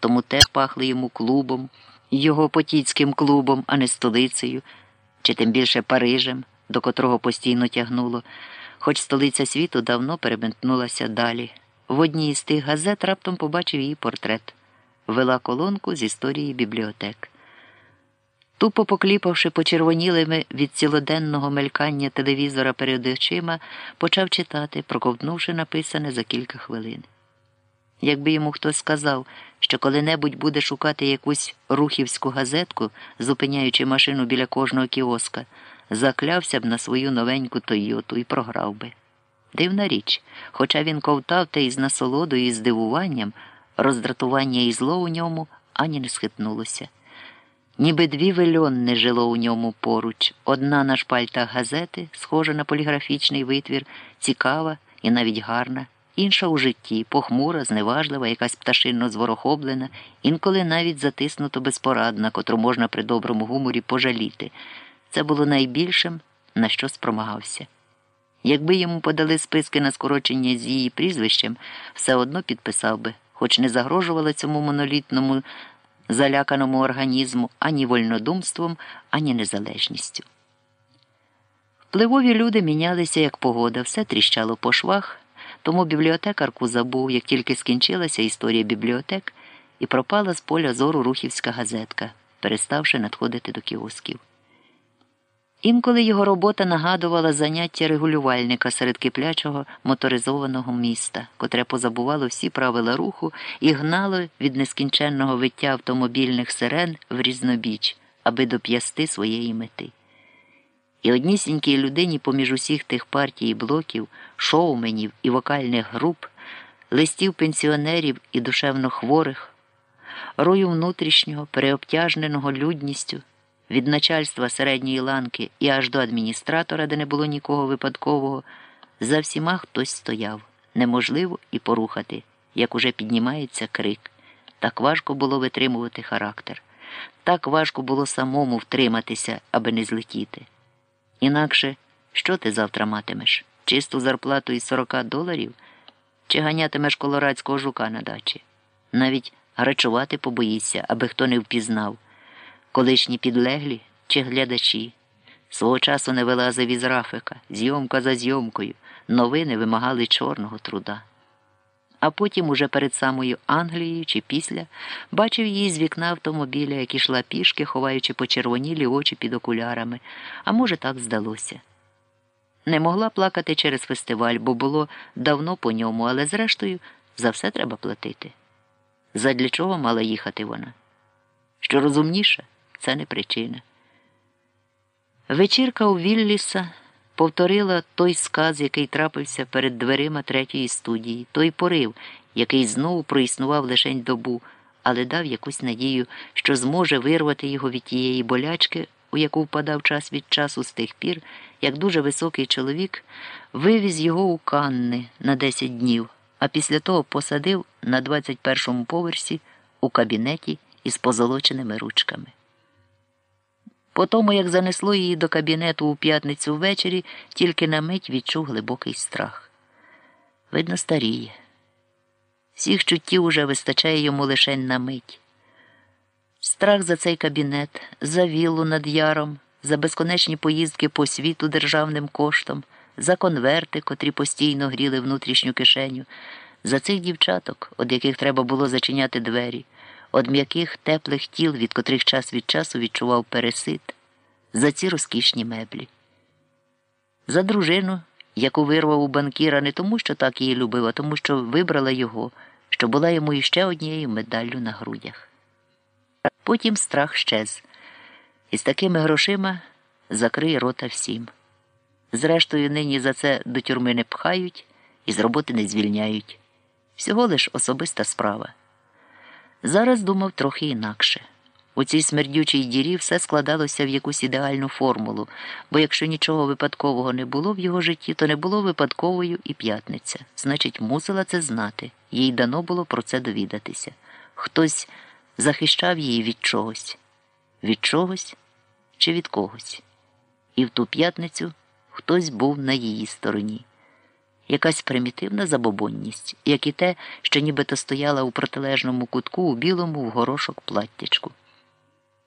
тому теж пахли йому клубом, його потіцьким клубом, а не столицею, чи тим більше Парижем, до котрого постійно тягнуло, хоч столиця світу давно переметнулася далі. В одній із тих газет раптом побачив її портрет, вела колонку з історії бібліотек. Тупо покліпавши почервонілими від цілоденного мелькання телевізора перед очима, почав читати, проковтнувши написане за кілька хвилин. Якби йому хтось сказав, що коли-небудь буде шукати якусь рухівську газетку, зупиняючи машину біля кожного кіоска, заклявся б на свою новеньку Тойоту і програв би. Дивна річ, хоча він ковтав те із насолодою і здивуванням, роздратування і зло у ньому ані не схитнулося. Ніби дві вельонни жило у ньому поруч, одна на шпальтах газети, схожа на поліграфічний витвір, цікава і навіть гарна, інша у житті, похмура, зневажлива, якась пташинно зворохоблена, інколи навіть затиснуто безпорадна, котру можна при доброму гуморі пожаліти. Це було найбільшим, на що спромагався. Якби йому подали списки на скорочення з її прізвищем, все одно підписав би, хоч не загрожувало цьому монолітному заляканому організму ані вольнодумством, ані незалежністю. Впливові люди мінялися, як погода, все тріщало по швах, тому бібліотекарку забув, як тільки скінчилася історія бібліотек, і пропала з поля зору рухівська газетка, переставши надходити до кіосків. Інколи його робота нагадувала заняття регулювальника серед киплячого моторизованого міста, котре позабувало всі правила руху і гнало від нескінченного виття автомобільних сирен в різнобіч, аби доп'ясти своєї мети. І однісінькій людині поміж усіх тих партій і блоків, шоуменів і вокальних груп, листів пенсіонерів і душевно хворих, рою внутрішнього, переобтяжненого людністю від начальства середньої ланки і аж до адміністратора, де не було нікого випадкового, за всіма хтось стояв. Неможливо і порухати, як уже піднімається крик. Так важко було витримувати характер. Так важко було самому втриматися, аби не злетіти. Інакше, що ти завтра матимеш? Чисту зарплату із 40 доларів? Чи ганятимеш колорадського жука на дачі? Навіть грачувати побоїшся, аби хто не впізнав колишні підлеглі чи глядачі. Свого часу не вилазив із рафика, зйомка за зйомкою, новини вимагали чорного труда. А потім, уже перед самою Англією чи після, бачив її з вікна автомобіля, як ішла пішки, ховаючи почервонілі очі під окулярами, а може, так здалося. Не могла плакати через фестиваль, бо було давно по ньому, але зрештою за все треба платити. Задля чого мала їхати вона? Що розумніше? це не причина. Вечірка у Вілліса повторила той сказ, який трапився перед дверима третьої студії, той порив, який знову проіснував лишень добу, але дав якусь надію, що зможе вирвати його від тієї болячки, у яку впадав час від часу з тих пір, як дуже високий чоловік вивіз його у Канни на 10 днів, а після того посадив на 21-му поверсі у кабінеті із позолоченими ручками. По тому, як занесло її до кабінету у п'ятницю ввечері, тільки на мить відчув глибокий страх. Видно, старіє. Всіх чуттів уже вистачає йому лише на мить. Страх за цей кабінет, за віллу над яром, за безконечні поїздки по світу державним коштом, за конверти, котрі постійно гріли внутрішню кишеню, за цих дівчаток, від яких треба було зачиняти двері од м'яких теплих тіл, від котрих час від часу відчував пересит, за ці розкішні меблі. За дружину, яку вирвав у банкіра не тому, що так її любив, а тому, що вибрала його, що була йому іще однією медаллю на грудях. Потім страх щез, і з такими грошима закриє рота всім. Зрештою, нині за це до тюрми не пхають і з роботи не звільняють. Всього лиш особиста справа. Зараз думав трохи інакше. У цій смердючій дірі все складалося в якусь ідеальну формулу, бо якщо нічого випадкового не було в його житті, то не було випадковою і п'ятниця. Значить, мусила це знати, їй дано було про це довідатися. Хтось захищав її від чогось, від чогось чи від когось. І в ту п'ятницю хтось був на її стороні. Якась примітивна забобонність, як і те, що нібито стояла у протилежному кутку у білому в горошок платтячку.